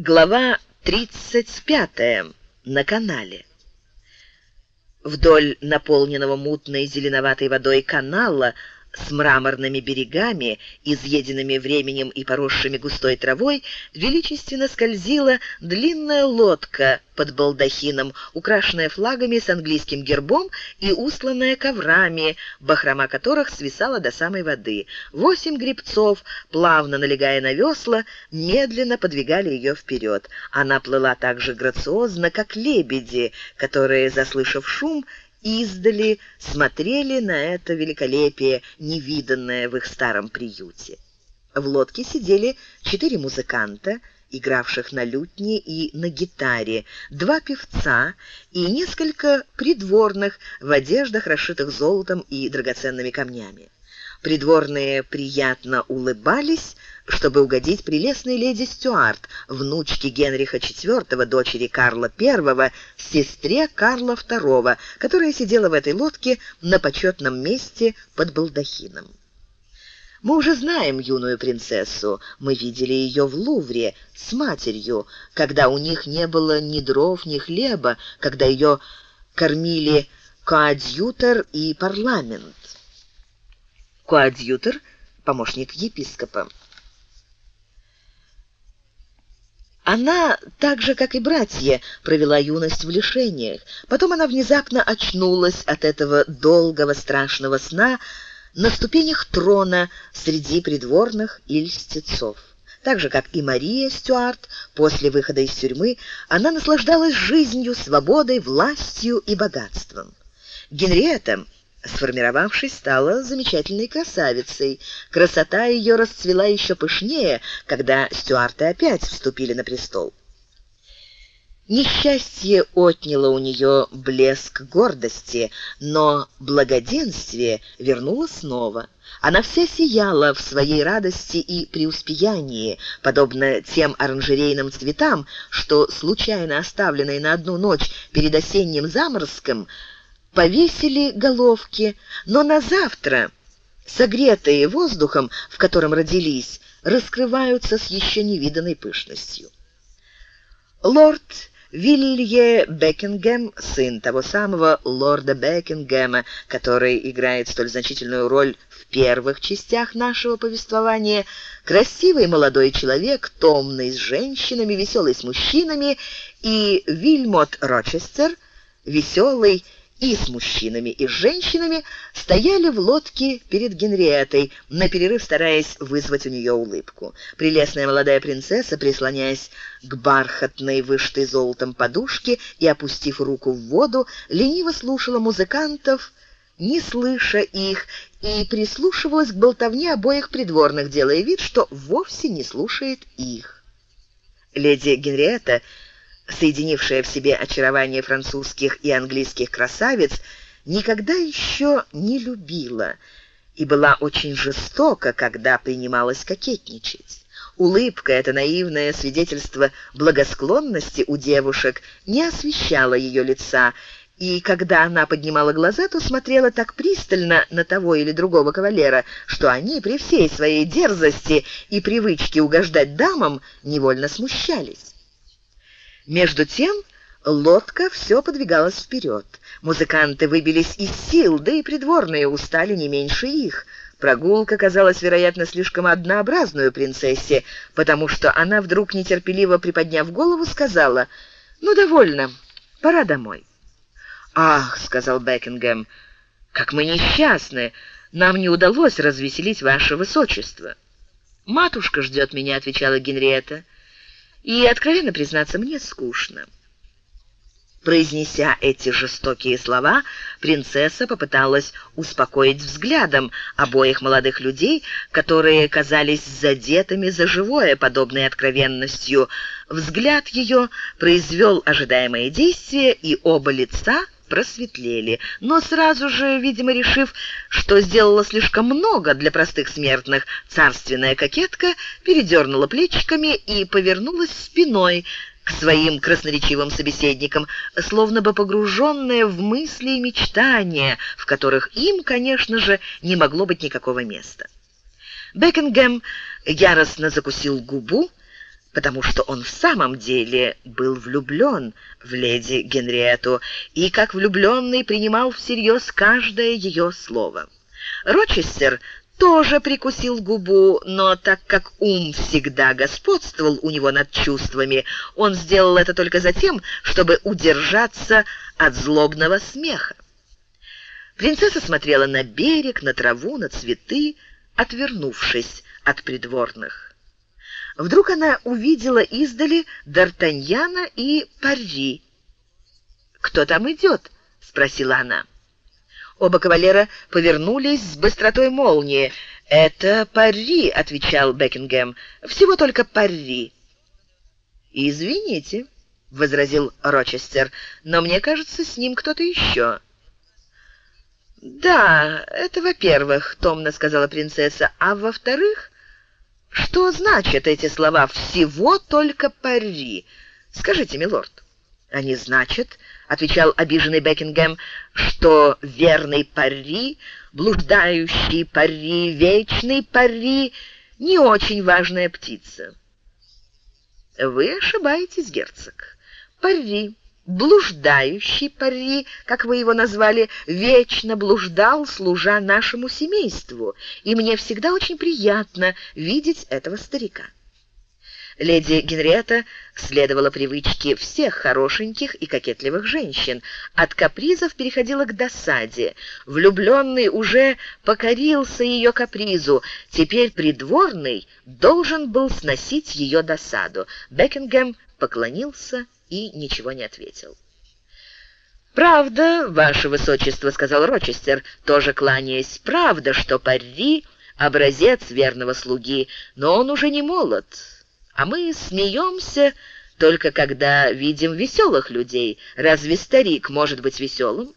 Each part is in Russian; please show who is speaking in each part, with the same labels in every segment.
Speaker 1: Глава 35 на канале. Вдоль наполненного мутной зеленоватой водой канала с мраморными берегами, изъеденными временем и поросшими густой травой, величественно скользила длинная лодка под балдахином, украшенная флагами с английским гербом и устланная коврами, бахрома которых свисала до самой воды. Восемь гребцов, плавно налегая на весла, медленно подвигали ее вперед. Она плыла так же грациозно, как лебеди, которые, заслышав шум, издали смотрели на это великолепие, невиданное в их старом приюте. В лодке сидели четыре музыканта, игравших на лютне и на гитаре, два певца и несколько придворных в одеждах, расшитых золотом и драгоценными камнями. Придворные приятно улыбались, чтобы угодить прелестной леди Стюарт, внучке Генриха IV, дочери Карла I, сестре Карла II, которая сидела в этой лодке на почетном месте под балдахином. Мы уже знаем юную принцессу. Мы видели ее в Лувре с матерью, когда у них не было ни дров, ни хлеба, когда ее кормили коадьютор и парламент коадьютор, помощник епископа. Она, так же как и братья, провела юность в лишениях. Потом она внезапно очнулась от этого долгого страшного сна на ступенях трона среди придворных и льстецов. Так же, как и Мария Стюарт, после выхода из тюрьмы, она наслаждалась жизнью, свободой, властью и богатством. Генриетта сформировавшись, стала замечательной красавицей. Красота ее расцвела еще пышнее, когда стюарты опять вступили на престол. Несчастье отняло у нее блеск гордости, но благоденствие вернуло снова. Она вся сияла в своей радости и преуспеянии, подобно тем оранжерейным цветам, что, случайно оставленные на одну ночь перед осенним заморозком, повесили головки, но на завтра, согретые воздухом, в котором родились, раскрываются с еще невиданной пышностью. Лорд Вилье Бекингем, сын того самого лорда Бекингема, который играет столь значительную роль в первых частях нашего повествования, красивый молодой человек, томный с женщинами, веселый с мужчинами, и Вильмот Рочестер, веселый и с мужчинами, и с женщинами стояли в лодке перед Генриеттой, на перерыв стараясь вызвать у нее улыбку. Прелестная молодая принцесса, прислоняясь к бархатной, вышитой золотом подушке и опустив руку в воду, лениво слушала музыкантов, не слыша их, и прислушивалась к болтовне обоих придворных, делая вид, что вовсе не слушает их. Леди Генриетта соединившая в себе очарование французских и английских красавиц, никогда еще не любила и была очень жестока, когда принималась кокетничать. Улыбка, это наивное свидетельство благосклонности у девушек, не освещала ее лица, и когда она поднимала глаза, то смотрела так пристально на того или другого кавалера, что они при всей своей дерзости и привычке угождать дамам невольно смущались. Между тем лодка все подвигалась вперед. Музыканты выбились из сил, да и придворные устали не меньше их. Прогулка казалась, вероятно, слишком однообразную принцессе, потому что она вдруг нетерпеливо приподняв голову, сказала: "Ну довольно, пора домой". "Ах", сказал Бекингем, "как мы несчастны. Нам не удалось развеселить ваше высочество". "Матушка ждет меня", отвечала Генриетта. И, откровенно признаться, мне скучно. Произнеся эти жестокие слова, принцесса попыталась успокоить взглядом обоих молодых людей, которые казались задетыми за живое подобной откровенностью. Взгляд ее произвел ожидаемое действие, и оба лица просветлели, но сразу же, видимо, решив, что сделала слишком много для простых смертных, царственная кокетка передернула плечиками и повернулась спиной к своим красноречивым собеседникам, словно бы погруженная в мысли и мечтания, в которых им, конечно же, не могло быть никакого места. Бекингем яростно закусил губу, потому что он в самом деле был влюблен в леди Генриету и как влюбленный принимал всерьез каждое ее слово. Рочестер тоже прикусил губу, но так как ум всегда господствовал у него над чувствами, он сделал это только за тем, чтобы удержаться от злобного смеха. Принцесса смотрела на берег, на траву, на цветы, отвернувшись от придворных. Вдруг она увидела издали Д'Артаньяна и Парри. «Кто там идет?» — спросила она. Оба кавалера повернулись с быстротой молнии. «Это Парри», — отвечал Бекингем. «Всего только Парри». «Извините», — возразил Рочестер, — «но мне кажется, с ним кто-то еще». «Да, это во-первых», — томно сказала принцесса, — «а во-вторых, что значат эти слова «всего только Пари»? Скажите, милорд». «Они значат, — отвечал обиженный Бекингем, — что верный Пари, блуждающий Пари, вечный Пари — не очень важная птица». «Вы ошибаетесь, герцог. Пари блуждающий пари, как вы его назвали, вечно блуждал, служа нашему семейству, и мне всегда очень приятно видеть этого старика. Леди Генриетта следовала привычке всех хорошеньких и кокетливых женщин. От капризов переходила к досаде. Влюбленный уже покорился ее капризу. Теперь придворный должен был сносить ее досаду. Бекингем поклонился и ничего не ответил. «Правда, ваше высочество», — сказал Рочестер, тоже кланяясь, — «правда, что Парри — образец верного слуги, но он уже не молод, а мы смеемся только когда видим веселых людей. Разве старик может быть веселым?»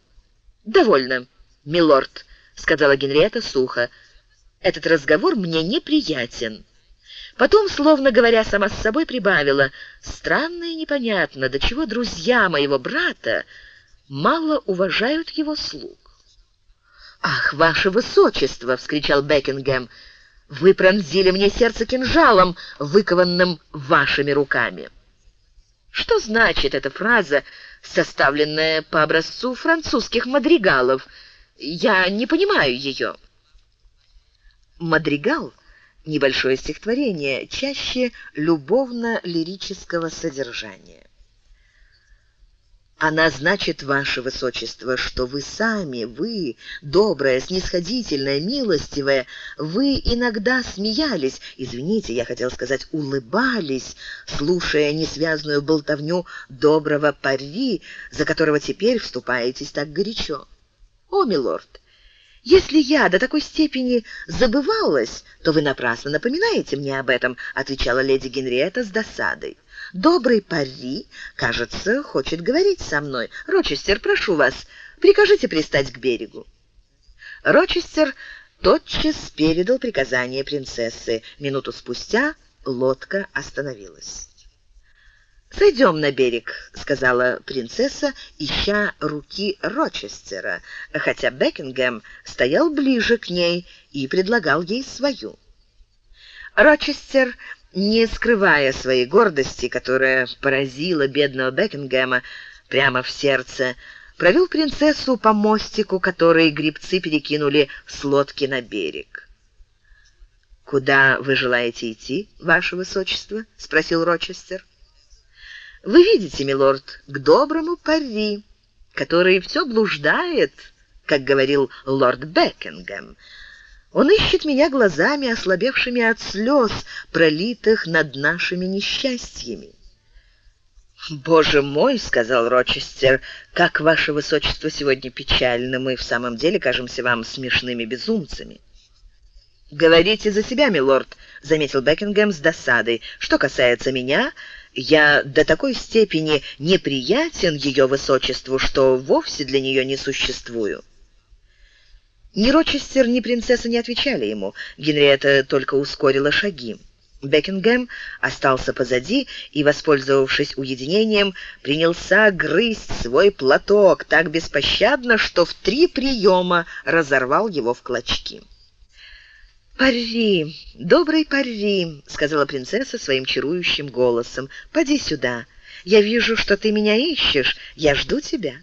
Speaker 1: «Довольно, милорд», — сказала Генриетта сухо. «Этот разговор мне неприятен». Потом, словно говоря сама с собой, прибавила: "Странно и непонятно, до чего друзья моего брата мало уважают его слуг". "Ах, ваше высочество!" вскричал Бекингем. "Вы пронзили мне сердце кинжалом, выкованным вашими руками". Что значит эта фраза, составленная по образцу французских мадригалов? Я не понимаю ее. Мадригал небольшое стихотворение, чаще любовно-лирического содержания. Она значит, ваше высочество, что вы сами, вы, добрая, снисходительная, милостивая, вы иногда смеялись, извините, я хотел сказать, улыбались, слушая несвязную болтовню доброго пари, за которого теперь вступаетесь так горячо. О, милорд, если я до такой степени забывалась, то вы напрасно напоминаете мне об этом, отвечала леди Генриетта с досадой. Добрый Пари, кажется, хочет говорить со мной. Рочестер, прошу вас, прикажите пристать к берегу. Рочестер тотчас передал приказание принцессы. Минуту спустя лодка остановилась. «Сойдем на берег», — сказала принцесса, ища руки Рочестера, хотя Бекингем стоял ближе к ней и предлагал ей свою. Рочестер, не скрывая своей гордости, которая поразила бедного Бекингема прямо в сердце, провел принцессу по мостику, который гребцы перекинули с лодки на берег. «Куда вы желаете идти, ваше высочество?» — спросил Рочестер. Вы видите, милорд, к доброму пари, который все блуждает, как говорил лорд Бекингем. Он ищет меня глазами, ослабевшими от слез, пролитых над нашими несчастьями. «Боже мой!» — сказал Рочестер, — «как ваше высочество сегодня печально, мы в самом деле кажемся вам смешными безумцами». «Говорите за себя, милорд», — заметил Бекингем с досадой. «Что касается меня, я до такой степени неприятен ее высочеству, что вовсе для нее не существую». Ни Рочестер, ни принцесса не отвечали ему. Генриетта только ускорила шаги. Бекингем остался позади и, воспользовавшись уединением, принялся грызть свой платок так беспощадно, что в три приема разорвал его в клочки. «Пари, добрый пари», — сказала принцесса своим чарующим голосом. «Поди сюда. Я вижу, что ты меня ищешь. Я жду тебя».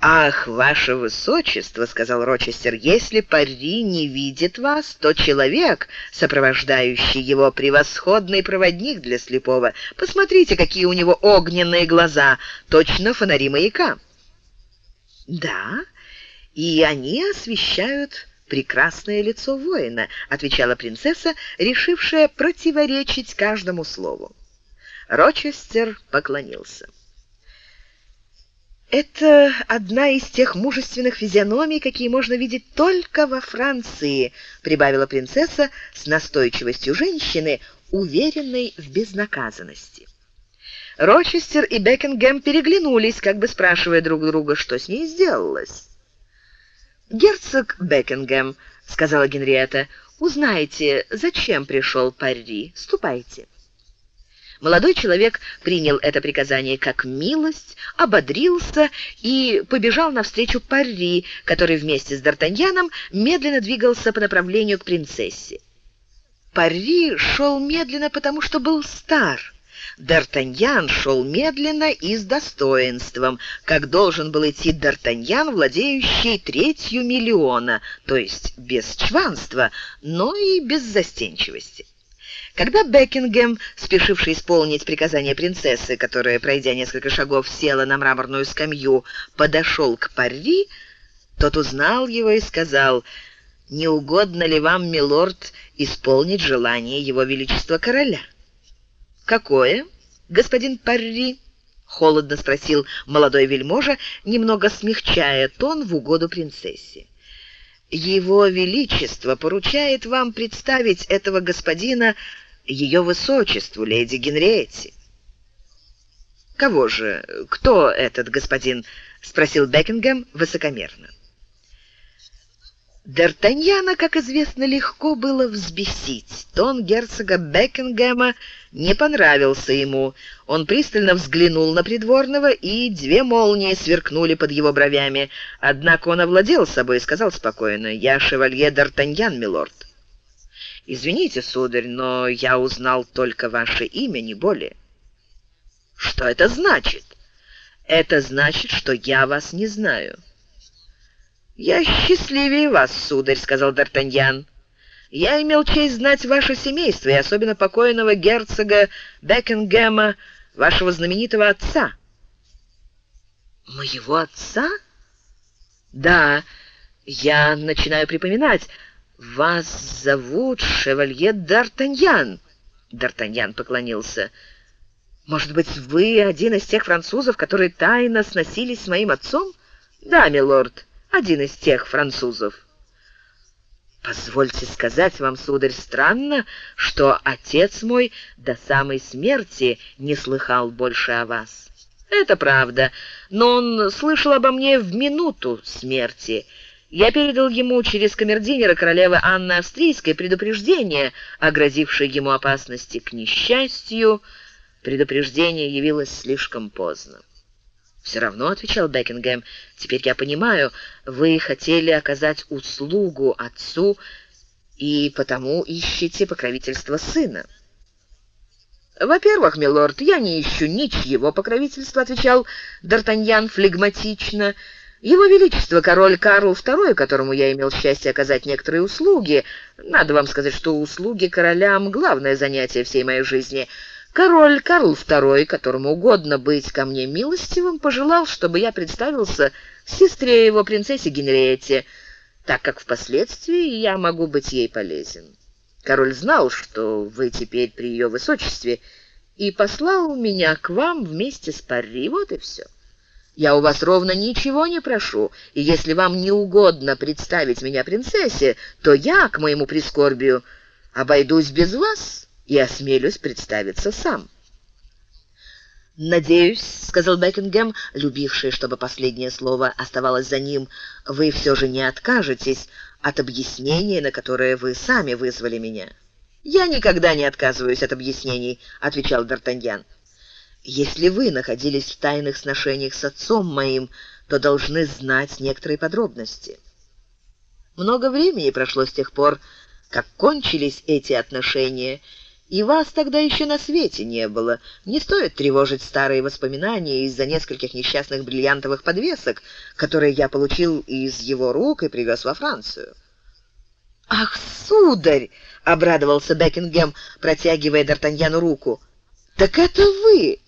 Speaker 1: «Ах, ваше высочество», — сказал Рочестер, — «если пари не видит вас, то человек, сопровождающий его, превосходный проводник для слепого. Посмотрите, какие у него огненные глаза, точно фонари маяка». «Да, и они освещают прекрасное лицо воина», — отвечала принцесса, решившая противоречить каждому слову. Рочестер поклонился. Это одна из тех мужественных физиономий, какие можно видеть только во Франции, прибавила принцесса с настойчивостью женщины, уверенной в безнаказанности. Рочестер и Бекингем переглянулись, как бы спрашивая друг друга, что с ней сделалось. «Герцог Бекингем», — сказала Генриетта, — «узнайте, зачем пришел Парри. Ступайте». Молодой человек принял это приказание как милость, ободрился и побежал навстречу Парри, который вместе с Д'Артаньяном медленно двигался по направлению к принцессе. Парри шел медленно, потому что был стар. Д'Артаньян шел медленно и с достоинством, как должен был идти Д'Артаньян, владеющий третью миллиона, то есть без чванства, но и без застенчивости. Когда Бекингем, спешивший исполнить приказание принцессы, которая, пройдя несколько шагов, села на мраморную скамью, подошел к Парри, тот узнал его и сказал: "Не угодно ли вам, милорд, исполнить желание его величества короля?" "Какое, господин Парри?" холодно спросил молодой вельможа, немного смягчая тон в угоду принцессе. Его величество поручает вам представить этого господина ее высочеству, леди Генриетте. Кого же? Кто этот господин? спросил Бекингем высокомерно. Д'Артаньяна, как известно, легко было взбесить. Тон герцога Бекингема не понравился ему. Он пристально взглянул на придворного, и две молнии сверкнули под его бровями. Однако он овладел собой и сказал спокойно: "Я шевалье Д'Артаньян, милорд". Извините, сударь, но я узнал только ваше имя, не более. Что это значит? Это значит, что я вас не знаю. Я счастливее вас, сударь, сказал Д'Артаньян. Я имел честь знать ваше семейство, и особенно покойного герцога Бекингема, вашего знаменитого отца. Моего отца? Да, я начинаю припоминать. Вас зовут шевалье Д'Артаньян. Д'Артаньян поклонился. Может быть, вы один из тех французов, которые тайно сносились с моим отцом? Да, милорд один из тех французов. Позвольте сказать вам, сударь, странно, что отец мой до самой смерти не слыхал больше о вас. Это правда, но он слышал обо мне в минуту смерти. Я передал ему через камердинера королевы Анны Австрийской предупреждение о грозившей ему опасности. К несчастью, предупреждение явилось слишком поздно. Все равно, отвечал Бекингем. Теперь я понимаю, вы хотели оказать услугу отцу и потому ищете покровительство сына. Во-первых, милорд, я не ищу ничьего покровительства, отвечал Д'Артаньян флегматично. Его величество король Карл II, которому я имел счастье оказать некоторые услуги. Надо вам сказать, что услуги королям главное занятие всей моей жизни. Король Карл II, которому угодно быть ко мне милостивым, пожелал, чтобы я представился сестре его, принцессе Генриетте, так как впоследствии я могу быть ей полезен. Король знал, что вы теперь при ее высочестве, и послал меня к вам вместе с Парри. Вот и все. Я у вас ровно ничего не прошу, и если вам не угодно представить меня принцессе, то я, к моему прискорбию, обойдусь без вас и осмелюсь представиться сам. «Надеюсь», — сказал Бекингем, любивший, чтобы последнее слово оставалось за ним, — «вы все же не откажетесь от объяснения, на которое вы сами вызвали меня». «Я никогда не отказываюсь от объяснений», — отвечал Д'Артаньян. «Если вы находились в тайных сношениях с отцом моим, то должны знать некоторые подробности». Много времени прошло с тех пор, как кончились эти отношения, и вас тогда еще на свете не было. Не стоит тревожить старые воспоминания из-за нескольких несчастных бриллиантовых подвесок, которые я получил из его рук и привез во Францию. Ах, сударь, обрадовался Бекингем, протягивая Д'Артаньяну руку. Так это вы.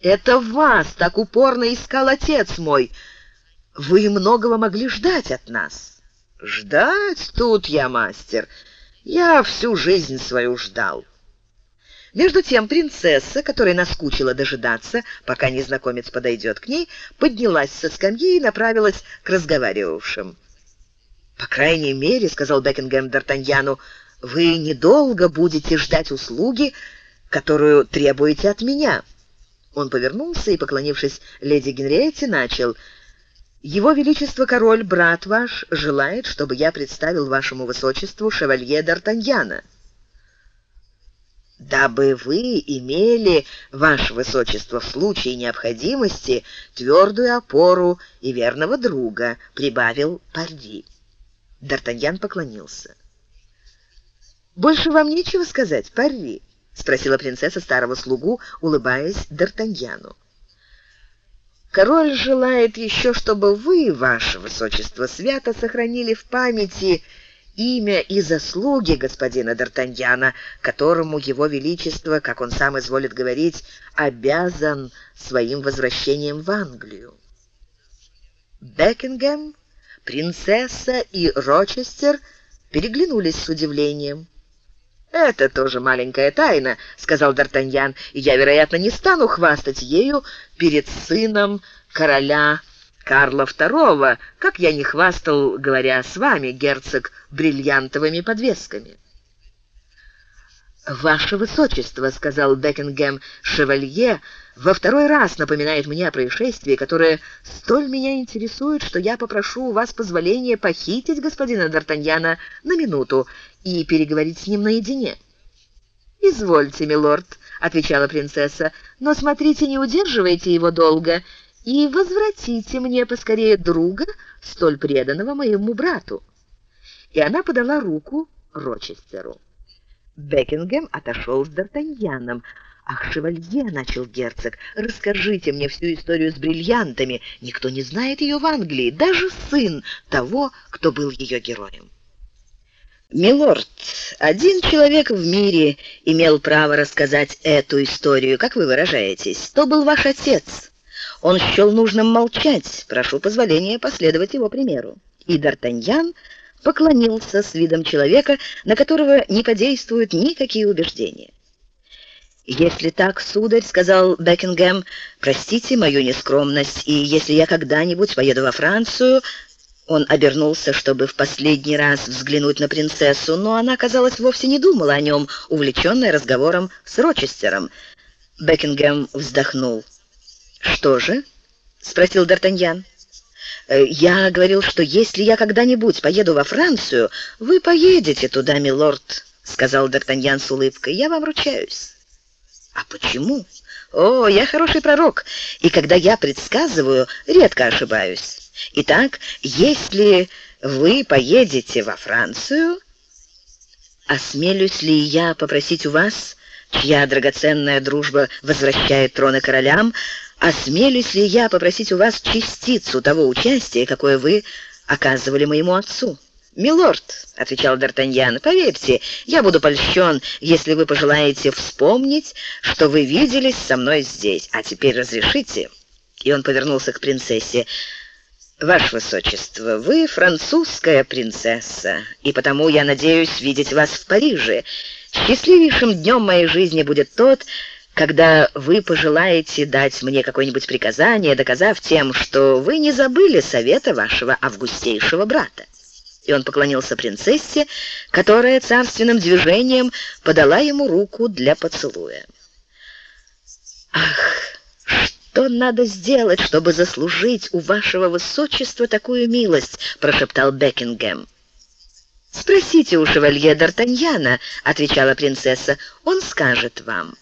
Speaker 1: Это вас так упорно искал отец мой. Вы многого могли ждать от нас. Ждать тут я мастер. Я всю жизнь свою ждал. Между тем принцесса, которая наскучила дожидаться, пока незнакомец подойдет к ней, поднялась со скамьи и направилась к разговаривавшим. «По крайней мере, — сказал Бекингем Д'Артаньяну, — вы недолго будете ждать услуги, которую требуете от меня». Он повернулся и, поклонившись леди Генриетте, начал — его величество король, брат ваш, желает, чтобы я представил вашему высочеству шевалье д'Артаньяна. Дабы вы имели, ваше высочество, в случае необходимости твердую опору и верного друга, прибавил Парди. Д'Артаньян поклонился. Больше вам нечего сказать, Парди, спросила принцесса старого слугу, улыбаясь Д'Артаньяну. Король желает еще, чтобы вы, ваше высочество, свято сохранили в памяти имя и заслуги господина Д'Артаньяна, которому его величество, как он сам изволит говорить, обязан своим возвращением в Англию. Бекингем, принцесса и Рочестер переглянулись с удивлением. «Это тоже маленькая тайна», — сказал Д'Артаньян, «и я, вероятно, не стану хвастать ею перед сыном короля Карла II, как я не хвастал, говоря с вами, герцог, бриллиантовыми подвесками». «Ваше высочество», — сказал Бекингем Шевалье, — «во второй раз напоминает мне о происшествии, которое столь меня интересует, что я попрошу у вас позволения похитить господина Д'Артаньяна на минуту и переговорить с ним наедине». «Извольте, милорд», — отвечала принцесса, — «но смотрите, не удерживайте его долго и возвратите мне поскорее друга, столь преданного моему брату». И она подала руку Рочестеру. Бекингем отошел с Д'Артаньяном. «Ах, шевалье!» — начал герцог. «Расскажите мне всю историю с бриллиантами. Никто не знает ее в Англии, даже сын того, кто был ее героем». «Милорд, один человек в мире имел право рассказать эту историю, как вы выражаетесь. То был ваш отец. Он счел нужным молчать. Прошу позволения последовать его примеру». И Д'Артаньян поклонился с видом человека, на которого не подействуют никакие убеждения. «Если так, сударь, — сказал Бекингем, — простите мою нескромность, и если я когда-нибудь поеду во Францию...» Он обернулся, чтобы в последний раз взглянуть на принцессу, но она, казалось, вовсе не думала о нем, увлеченная разговором с Рочестером. Бекингем вздохнул. «Что же?» — спросил Д'Артаньян. Э, я говорил, что если я когда-нибудь поеду во Францию, вы поедете туда, милорд, сказал Д'Артаньян с улыбкой. Я вам ручаюсь. А почему? О, я хороший пророк, и когда я предсказываю, редко ошибаюсь. Итак, если вы поедете во Францию, осмелюсь ли я попросить у вас, чья драгоценная дружба возвращает троны королям, осмелюсь ли я попросить у вас частицу того участия, какое вы оказывали моему отцу?» «Милорд», — отвечал Д'Артаньян, — «поверьте, я буду польщен, если вы пожелаете вспомнить, что вы виделись со мной здесь. А теперь разрешите». И он повернулся к принцессе. «Ваше Высочество, вы французская принцесса, и потому я надеюсь видеть вас в Париже. Счастливейшим днем моей жизни будет тот, когда вы пожелаете дать мне какое-нибудь приказание, доказав тем, что вы не забыли совета вашего августейшего брата. И он поклонился принцессе, которая царственным движением подала ему руку для поцелуя. Ах, что надо сделать, чтобы заслужить у вашего высочества такую милость, прошептал Бекингем. Спросите у шевалье Д'Артаньяна, отвечала принцесса. Он скажет вам.